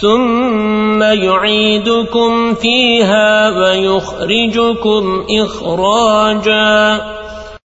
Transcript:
ثم يعيدكم فيها ويخرجكم إخراجا.